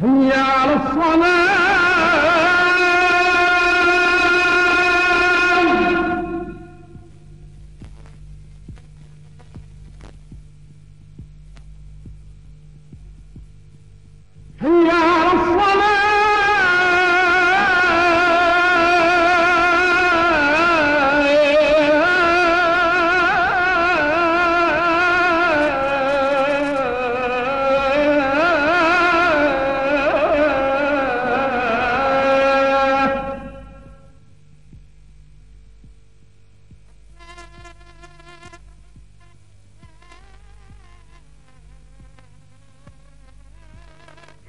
حي على الصلاة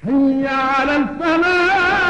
حي على الفلاح.